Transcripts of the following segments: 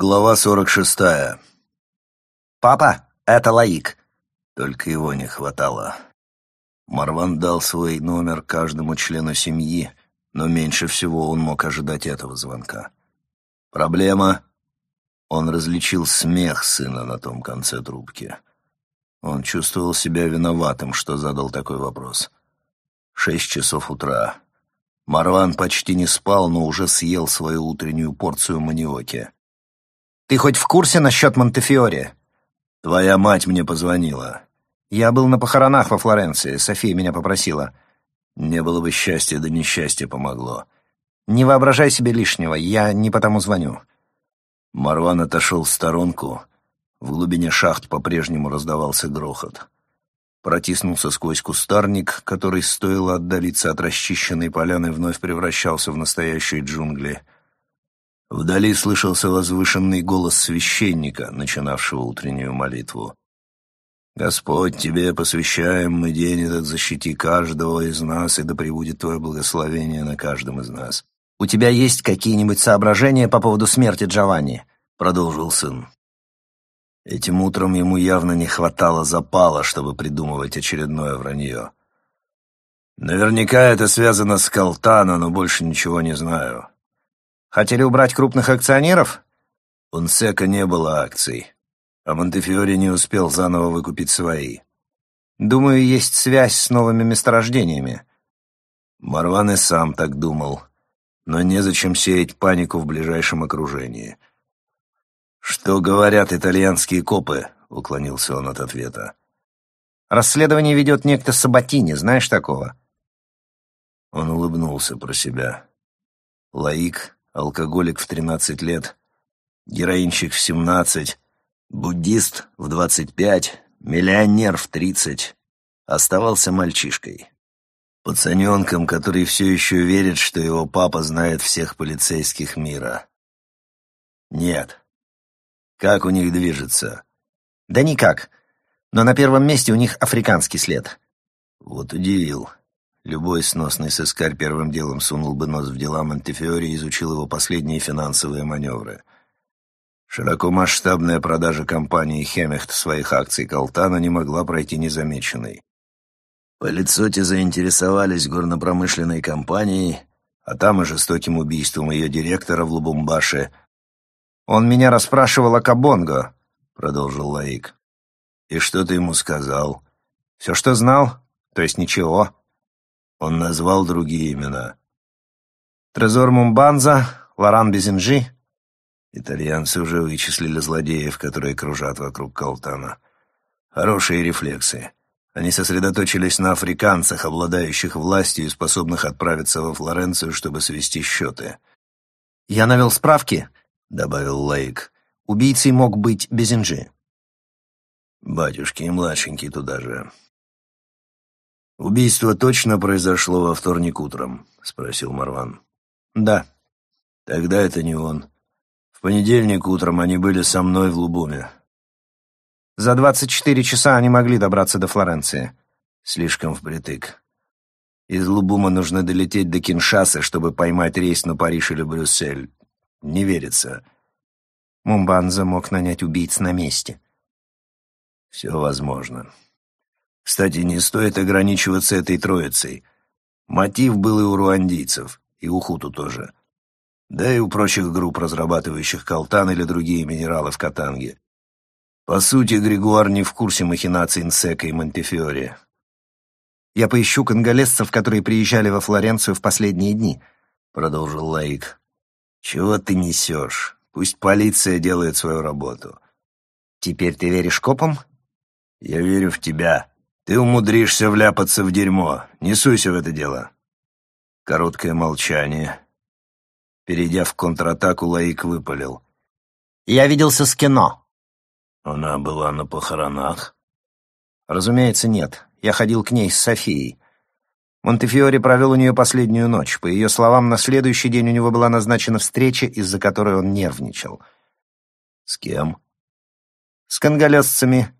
Глава сорок шестая. «Папа, это Лаик!» Только его не хватало. Марван дал свой номер каждому члену семьи, но меньше всего он мог ожидать этого звонка. «Проблема?» Он различил смех сына на том конце трубки. Он чувствовал себя виноватым, что задал такой вопрос. Шесть часов утра. Марван почти не спал, но уже съел свою утреннюю порцию маниоки. Ты хоть в курсе насчет Монтефиоре?» «Твоя мать мне позвонила». «Я был на похоронах во Флоренции, София меня попросила». «Не было бы счастья, да несчастье помогло». «Не воображай себе лишнего, я не потому звоню». Марван отошел в сторонку. В глубине шахт по-прежнему раздавался грохот. Протиснулся сквозь кустарник, который, стоило отдалиться от расчищенной поляны, вновь превращался в настоящие джунгли — Вдали слышался возвышенный голос священника, начинавшего утреннюю молитву. «Господь, Тебе посвящаем мы день этот, защити каждого из нас, и да пребудет Твое благословение на каждом из нас». «У тебя есть какие-нибудь соображения по поводу смерти Джованни?» — продолжил сын. Этим утром ему явно не хватало запала, чтобы придумывать очередное вранье. «Наверняка это связано с Калтана, но больше ничего не знаю. Хотели убрать крупных акционеров? У Нсека не было акций, а Монтефиори не успел заново выкупить свои. Думаю, есть связь с новыми месторождениями. Марван и сам так думал, но незачем сеять панику в ближайшем окружении. «Что говорят итальянские копы?» — уклонился он от ответа. «Расследование ведет некто Сабатини, знаешь такого?» Он улыбнулся про себя. Лаик алкоголик в 13 лет, героинщик в 17, буддист в 25, миллионер в 30, оставался мальчишкой. Пацаненком, который все еще верит, что его папа знает всех полицейских мира. Нет. Как у них движется? Да никак. Но на первом месте у них африканский след. Вот удивил. Любой сносный сыскарь первым делом сунул бы нос в дела Монтефиори и изучил его последние финансовые маневры. Широкомасштабная продажа компании Хемехт своих акций Калтана не могла пройти незамеченной. По лицоте заинтересовались горнопромышленной компанией, а там и жестоким убийством ее директора в Лубумбаше. «Он меня расспрашивал о Кабонго», — продолжил Лаик. «И что ты ему сказал?» «Все, что знал, то есть ничего». Он назвал другие имена. Трезор Мумбанза, Лоран Безинжи. Итальянцы уже вычислили злодеев, которые кружат вокруг Калтана. Хорошие рефлексы. Они сосредоточились на африканцах, обладающих властью и способных отправиться во Флоренцию, чтобы свести счеты. «Я навел справки», — добавил Лейк. «Убийцей мог быть Безинжи». «Батюшки и младшенький туда же», «Убийство точно произошло во вторник утром?» — спросил Марван. «Да». «Тогда это не он. В понедельник утром они были со мной в Лубуме». «За двадцать четыре часа они могли добраться до Флоренции». «Слишком впритык. Из Лубума нужно долететь до Киншасы, чтобы поймать рейс на Париж или Брюссель. Не верится». Мумбанза мог нанять убийц на месте. «Все возможно». Кстати, не стоит ограничиваться этой троицей. Мотив был и у руандийцев, и у хуту тоже. Да и у прочих групп, разрабатывающих колтан или другие минералы в Катанге. По сути, Григуар не в курсе махинаций Нсека и Монтефиори. «Я поищу конголезцев, которые приезжали во Флоренцию в последние дни», — продолжил Лаик. «Чего ты несешь? Пусть полиция делает свою работу». «Теперь ты веришь копам?» «Я верю в тебя», ты умудришься вляпаться в дерьмо. Не суйся в это дело. Короткое молчание. Перейдя в контратаку, Лаик выпалил. Я виделся с кино. Она была на похоронах? Разумеется, нет. Я ходил к ней с Софией. Монтефиори провел у нее последнюю ночь. По ее словам, на следующий день у него была назначена встреча, из-за которой он нервничал. С кем? С конголезцами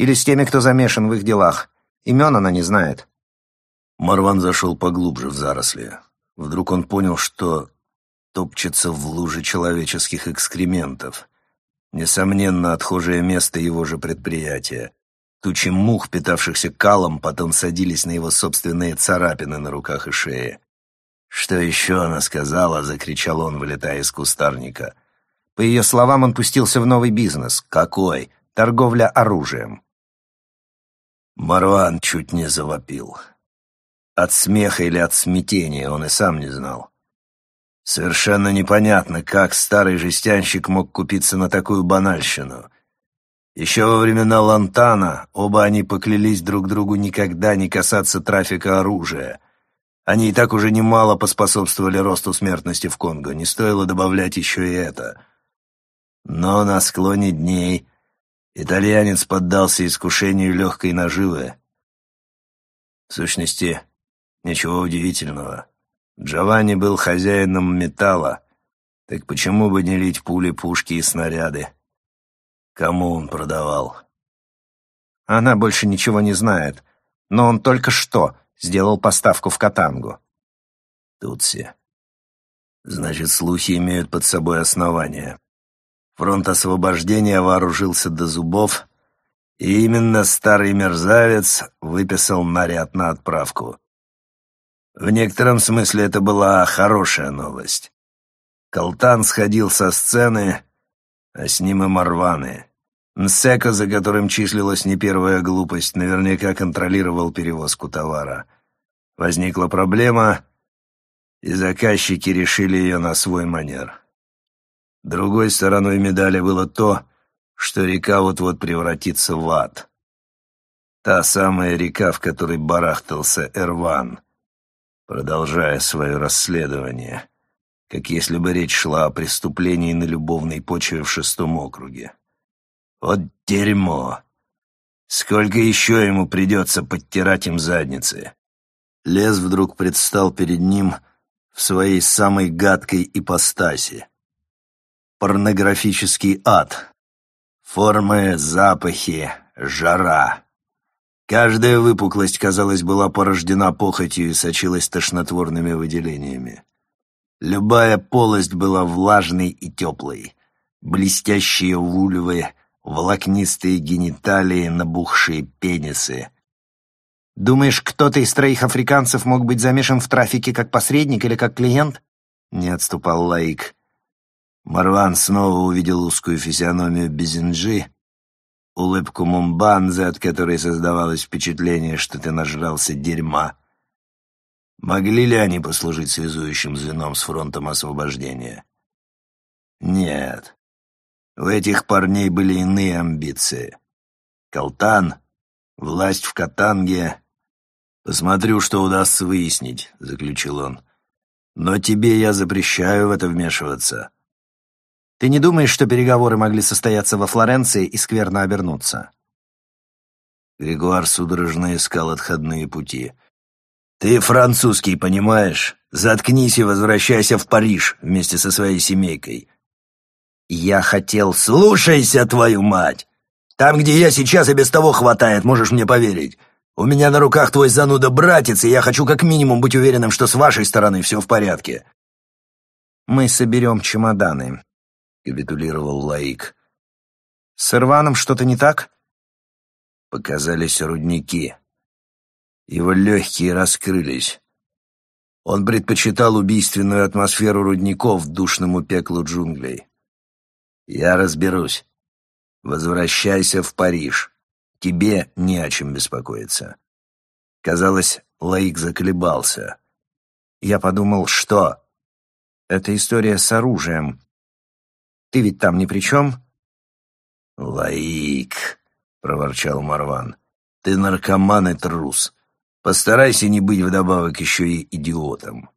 или с теми, кто замешан в их делах. Имен она не знает». Марван зашел поглубже в заросли. Вдруг он понял, что топчется в луже человеческих экскрементов. Несомненно, отхожее место его же предприятия. Тучи мух, питавшихся калом, потом садились на его собственные царапины на руках и шее. «Что еще она сказала?» — закричал он, вылетая из кустарника. По ее словам, он пустился в новый бизнес. «Какой?» «Торговля оружием». Марван чуть не завопил. От смеха или от смятения он и сам не знал. Совершенно непонятно, как старый жестянщик мог купиться на такую банальщину. Еще во времена Лантана оба они поклялись друг другу никогда не касаться трафика оружия — они и так уже немало поспособствовали росту смертности в Конго, не стоило добавлять еще и это. Но на склоне дней итальянец поддался искушению легкой наживы. В сущности, ничего удивительного. Джованни был хозяином металла, так почему бы не лить пули, пушки и снаряды? Кому он продавал? Она больше ничего не знает, но он только что Сделал поставку в Катангу. Тутси. Значит, слухи имеют под собой основания. Фронт освобождения вооружился до зубов, и именно старый мерзавец выписал наряд на отправку. В некотором смысле это была хорошая новость. Калтан сходил со сцены, а с ним и Марваны. Нсека, за которым числилась не первая глупость, наверняка контролировал перевозку товара. Возникла проблема, и заказчики решили ее на свой манер. Другой стороной медали было то, что река вот-вот превратится в ад. Та самая река, в которой барахтался Эрван, продолжая свое расследование, как если бы речь шла о преступлении на любовной почве в шестом округе. Вот дерьмо! Сколько еще ему придется подтирать им задницы? Лес вдруг предстал перед ним в своей самой гадкой ипостаси. Порнографический ад. Формы, запахи, жара. Каждая выпуклость, казалось, была порождена похотью и сочилась тошнотворными выделениями. Любая полость была влажной и теплой. Блестящие вульвы, волокнистые гениталии, набухшие пенисы — Думаешь, кто-то из троих африканцев мог быть замешан в трафике как посредник или как клиент? Не отступал Лаик. Марван снова увидел узкую физиономию Безинджи, улыбку Мумбанзе, от которой создавалось впечатление, что ты нажрался дерьма. Могли ли они послужить связующим звеном с фронтом освобождения? Нет. У этих парней были иные амбиции. Калтан Власть в Катанге... Посмотрю, что удастся выяснить, — заключил он. Но тебе я запрещаю в это вмешиваться. Ты не думаешь, что переговоры могли состояться во Флоренции и скверно обернуться? Григуар судорожно искал отходные пути. «Ты французский, понимаешь? Заткнись и возвращайся в Париж вместе со своей семейкой». «Я хотел... Слушайся, твою мать! Там, где я сейчас, и без того хватает, можешь мне поверить. У меня на руках твой зануда-братец, и я хочу как минимум быть уверенным, что с вашей стороны все в порядке». «Мы соберем чемоданы», — капитулировал Лаик. «С Ирваном что-то не так?» Показались рудники. Его легкие раскрылись. Он предпочитал убийственную атмосферу рудников душному пеклу джунглей. «Я разберусь. Возвращайся в Париж. Тебе не о чем беспокоиться. Казалось, Лаик заколебался. Я подумал, что? Это история с оружием. Ты ведь там ни при чем? Лаик, проворчал Марван, ты наркоман и трус. Постарайся не быть вдобавок еще и идиотом.